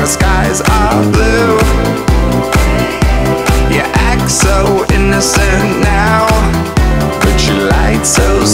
Long skies are blue. You act so innocent now, but you lied so